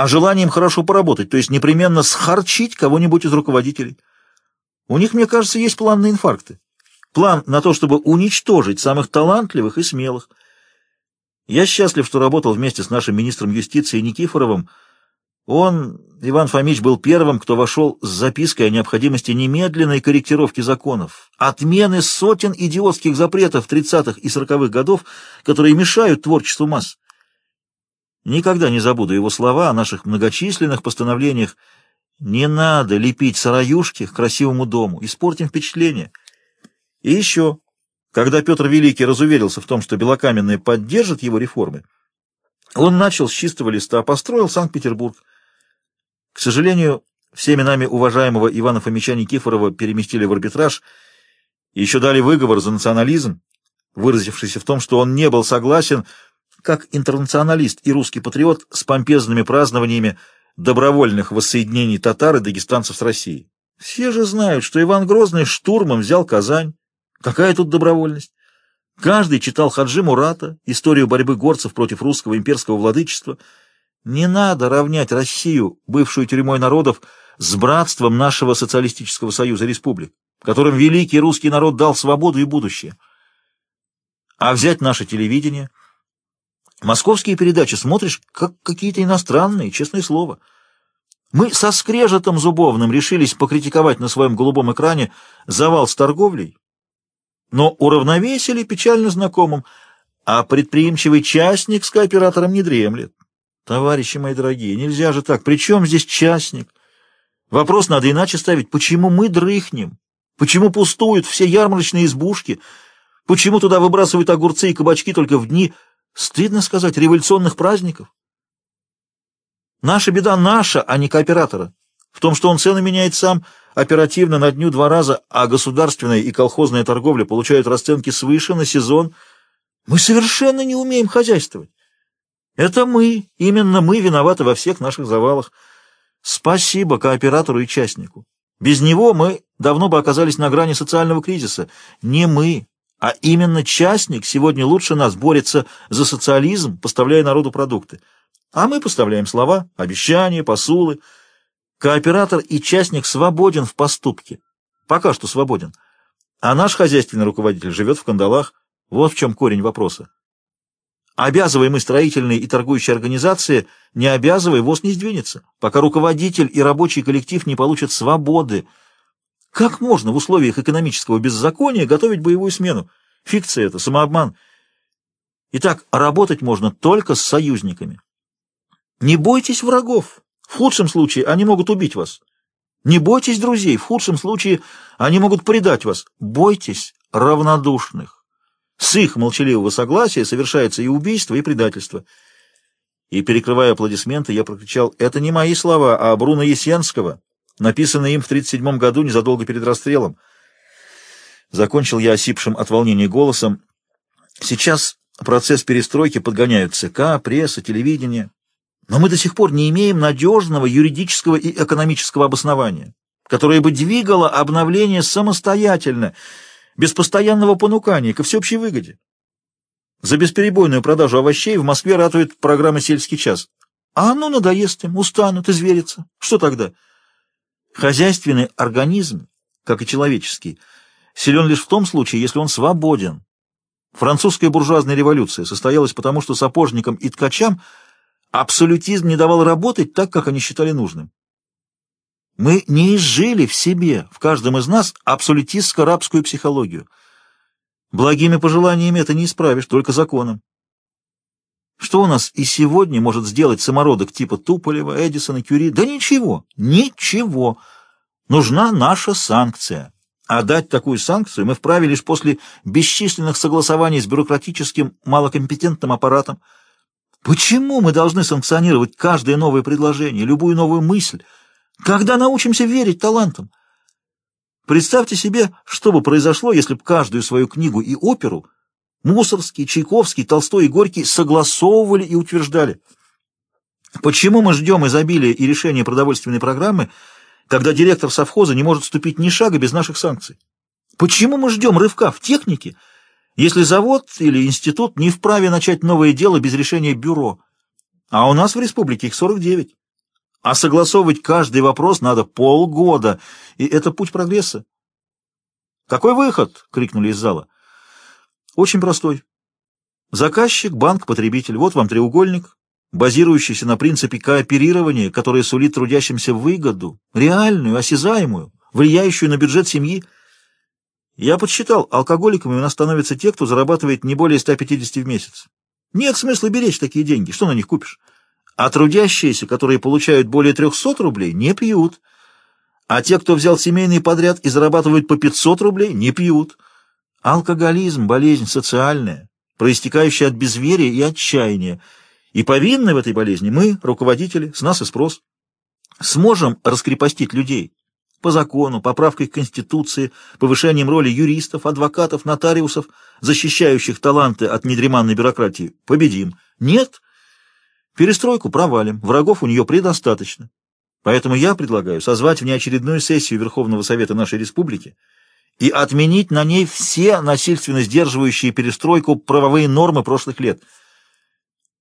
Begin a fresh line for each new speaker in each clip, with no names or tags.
а желанием хорошо поработать, то есть непременно схарчить кого-нибудь из руководителей. У них, мне кажется, есть план на инфаркты. План на то, чтобы уничтожить самых талантливых и смелых. Я счастлив, что работал вместе с нашим министром юстиции Никифоровым. Он, Иван Фомич, был первым, кто вошел с запиской о необходимости немедленной корректировки законов, отмены сотен идиотских запретов 30-х и 40-х годов, которые мешают творчеству масс. Никогда не забуду его слова о наших многочисленных постановлениях «Не надо лепить сараюшки к красивому дому, испортим впечатление». И еще, когда Петр Великий разуверился в том, что Белокаменные поддержат его реформы, он начал с чистого листа, построил Санкт-Петербург. К сожалению, всеми нами уважаемого Ивана Фомича Никифорова переместили в арбитраж и еще дали выговор за национализм, выразившийся в том, что он не был согласен, как интернационалист и русский патриот, с помпезными празднованиями добровольных воссоединений татар и дагестанцев с Россией. Все же знают, что Иван Грозный штурмом взял Казань, Какая тут добровольность? Каждый читал Хаджи Мурата, историю борьбы горцев против русского имперского владычества. Не надо равнять Россию, бывшую тюрьмой народов, с братством нашего социалистического союза республик, которым великий русский народ дал свободу и будущее. А взять наше телевидение? Московские передачи смотришь, как какие-то иностранные, честное слово. Мы со скрежетом зубовным решились покритиковать на своем голубом экране завал с торговлей, но уравновесили печально знакомым, а предприимчивый частник с кооператором не дремлет. Товарищи мои дорогие, нельзя же так. Причем здесь частник? Вопрос надо иначе ставить. Почему мы дрыхнем? Почему пустуют все ярмарочные избушки? Почему туда выбрасывают огурцы и кабачки только в дни, стыдно сказать, революционных праздников? Наша беда наша, а не кооператора. В том, что он цены меняет сам – оперативно на дню два раза, а государственная и колхозная торговля получают расценки свыше на сезон. Мы совершенно не умеем хозяйствовать. Это мы, именно мы виноваты во всех наших завалах. Спасибо кооператору и частнику. Без него мы давно бы оказались на грани социального кризиса. Не мы, а именно частник сегодня лучше нас борется за социализм, поставляя народу продукты. А мы поставляем слова, обещания, посулы, Кооператор и частник свободен в поступке. Пока что свободен. А наш хозяйственный руководитель живет в кандалах. Вот в чем корень вопроса. Обязывая мы строительные и торгующие организации, не обязывая, ВОЗ не сдвинется, пока руководитель и рабочий коллектив не получат свободы. Как можно в условиях экономического беззакония готовить боевую смену? Фикция это, самообман. Итак, работать можно только с союзниками. Не бойтесь врагов. В худшем случае они могут убить вас. Не бойтесь друзей, в худшем случае они могут предать вас. Бойтесь равнодушных. С их молчаливого согласия совершается и убийство, и предательство. И, перекрывая аплодисменты, я прокричал, это не мои слова, а Бруно Есенского, написанные им в 37 году, незадолго перед расстрелом. Закончил я осипшим от волнения голосом. Сейчас процесс перестройки подгоняют ЦК, пресса, телевидение. Но мы до сих пор не имеем надежного юридического и экономического обоснования, которое бы двигало обновление самостоятельно, без постоянного понукания, ко всеобщей выгоде. За бесперебойную продажу овощей в Москве ратует программа «Сельский час». А оно надоест им, устанут, изверятся. Что тогда? Хозяйственный организм, как и человеческий, силен лишь в том случае, если он свободен. Французская буржуазная революция состоялась потому, что сапожникам и ткачам – Абсолютизм не давал работать так, как они считали нужным. Мы не изжили в себе, в каждом из нас, абсолютистско-рабскую психологию. Благими пожеланиями это не исправишь, только законом. Что у нас и сегодня может сделать самородок типа Туполева, Эдисона, Кюри? Да ничего, ничего. Нужна наша санкция. А дать такую санкцию мы вправе лишь после бесчисленных согласований с бюрократическим малокомпетентным аппаратом, Почему мы должны санкционировать каждое новое предложение, любую новую мысль, когда научимся верить талантам? Представьте себе, что бы произошло, если бы каждую свою книгу и оперу Мусорский, Чайковский, Толстой и Горький согласовывали и утверждали. Почему мы ждем изобилия и решения продовольственной программы, когда директор совхоза не может ступить ни шага без наших санкций? Почему мы ждем рывка в технике, если завод или институт не вправе начать новое дело без решения бюро, а у нас в республике их 49. А согласовывать каждый вопрос надо полгода, и это путь прогресса. «Какой выход?» — крикнули из зала. «Очень простой. Заказчик, банк, потребитель. Вот вам треугольник, базирующийся на принципе кооперирования, который сулит трудящимся выгоду, реальную, осязаемую, влияющую на бюджет семьи. Я подсчитал, алкоголиками у нас становятся те, кто зарабатывает не более 150 в месяц. Нет смысла беречь такие деньги, что на них купишь? А трудящиеся, которые получают более 300 рублей, не пьют. А те, кто взял семейный подряд и зарабатывают по 500 рублей, не пьют. Алкоголизм – болезнь социальная, проистекающая от безверия и отчаяния. И повинны в этой болезни мы, руководители, с нас и спрос. Сможем раскрепостить людей по закону, поправкой к Конституции, повышением роли юристов, адвокатов, нотариусов, защищающих таланты от недреманной бюрократии. Победим. Нет. Перестройку провалим. Врагов у нее предостаточно. Поэтому я предлагаю созвать внеочередную сессию Верховного Совета нашей Республики и отменить на ней все насильственно сдерживающие перестройку правовые нормы прошлых лет.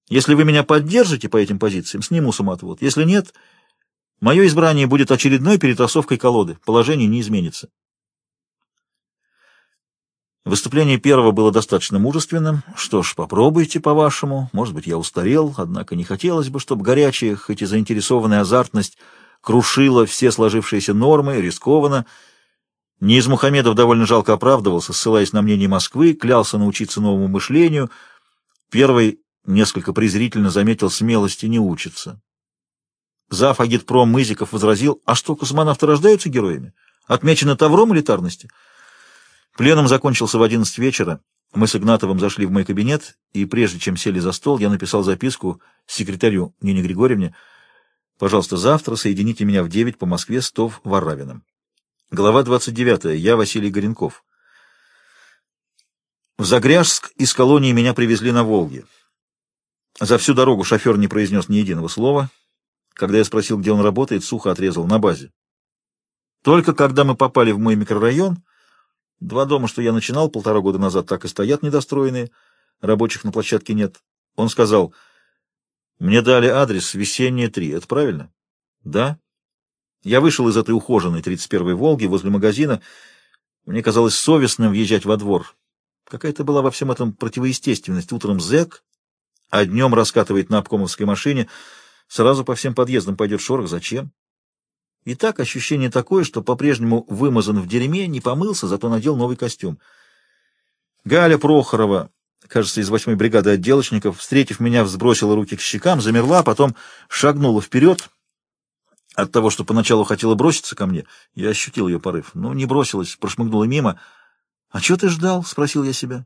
Если вы меня поддержите по этим позициям, сниму самоотвод. Если нет, мое избрание будет очередной перетасовкой колоды. Положение не изменится. Выступление первого было достаточно мужественным. Что ж, попробуйте по-вашему. Может быть, я устарел, однако не хотелось бы, чтобы горячая, хоть и заинтересованная азартность крушила все сложившиеся нормы, рискованно, Низ Мухамедов довольно жалко оправдывался, ссылаясь на мнение Москвы, клялся научиться новому мышлению. Первый несколько презрительно заметил, смелости не учится. Зав. агитпром Мызиков возразил, а что, космонавты рождаются героями? Отмечены тавром элитарности? Пленум закончился в одиннадцать вечера. Мы с Игнатовым зашли в мой кабинет, и прежде чем сели за стол, я написал записку секретарю Нине Григорьевне. «Пожалуйста, завтра соедините меня в девять по Москве с ТОВ Варравиным». Глава 29. Я Василий Горенков. В Загряжск из колонии меня привезли на Волге. За всю дорогу шофер не произнес ни единого слова. Когда я спросил, где он работает, сухо отрезал на базе. Только когда мы попали в мой микрорайон, два дома, что я начинал полтора года назад, так и стоят недостроенные, рабочих на площадке нет, он сказал, «Мне дали адрес Весенняя 3, это правильно?» «Да». Я вышел из этой ухоженной 31-й «Волги» возле магазина. Мне казалось совестным въезжать во двор. Какая-то была во всем этом противоестественность. Утром зэк, а днем раскатывает на обкомовской машине. Сразу по всем подъездам пойдет шорох. Зачем? И так ощущение такое, что по-прежнему вымазан в дерьме, не помылся, зато надел новый костюм. Галя Прохорова, кажется, из восьмой бригады отделочников, встретив меня, взбросила руки к щекам, замерла, потом шагнула вперед — от того, что поначалу хотела броситься ко мне, я ощутил ее порыв. Но не бросилась, прошмыгнула мимо. «А что ты ждал?» — спросил я себя.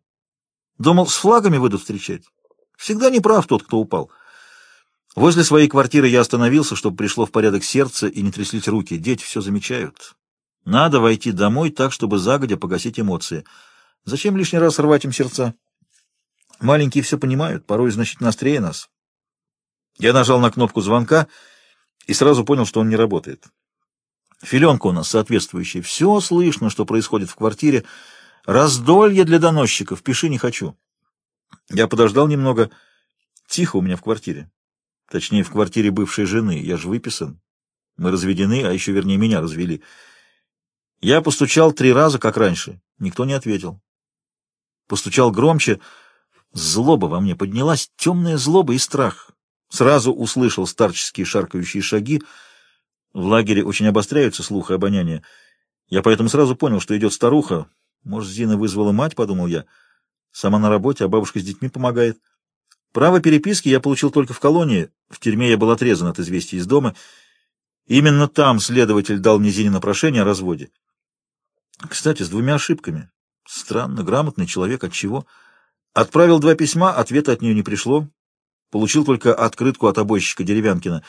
«Думал, с флагами выйдут встречать?» «Всегда не прав тот, кто упал». Возле своей квартиры я остановился, чтобы пришло в порядок сердце и не тряслись руки. Дети все замечают. Надо войти домой так, чтобы загодя погасить эмоции. Зачем лишний раз рвать им сердца? Маленькие все понимают, порой значительно острее нас. Я нажал на кнопку звонка — и сразу понял, что он не работает. Филенка у нас соответствующая. Все слышно, что происходит в квартире. Раздолье для доносчиков. Пиши не хочу. Я подождал немного. Тихо у меня в квартире. Точнее, в квартире бывшей жены. Я же выписан. Мы разведены, а еще, вернее, меня развели. Я постучал три раза, как раньше. Никто не ответил. Постучал громче. Злоба во мне поднялась, темная злоба и страх. Сразу услышал старческие шаркающие шаги. В лагере очень обостряются слух и обоняние. Я поэтому сразу понял, что идет старуха. Может, Зина вызвала мать, подумал я. Сама на работе, а бабушка с детьми помогает. Право переписки я получил только в колонии. В тюрьме я был отрезан от известий из дома. Именно там следователь дал мне Зине прошение о разводе. Кстати, с двумя ошибками. Странно, грамотный человек, от чего? Отправил два письма, ответа от нее не пришло. Получил только открытку от обойщика Деревянкина.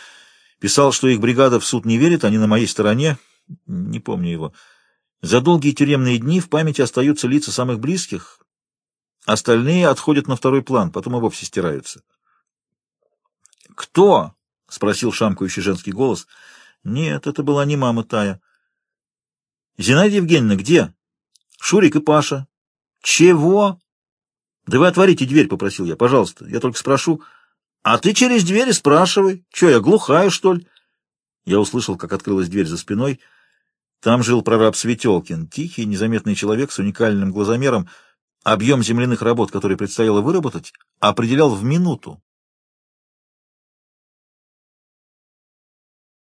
Писал, что их бригада в суд не верит, они на моей стороне. Не помню его. За долгие тюремные дни в памяти остаются лица самых близких. Остальные отходят на второй план, потом и вовсе стираются. «Кто?» — спросил шамкающий женский голос. «Нет, это была не мама Тая». «Зинаида Евгеньевна, где?» «Шурик и Паша». «Чего?» «Да вы отворите дверь», — попросил я. «Пожалуйста, я только спрошу». А ты через двери спрашивай. Че, я глухая, что ли? Я услышал, как открылась дверь за спиной. Там жил прораб Светелкин, тихий, незаметный человек с уникальным глазомером. Объем земляных работ, которые предстояло выработать, определял в минуту.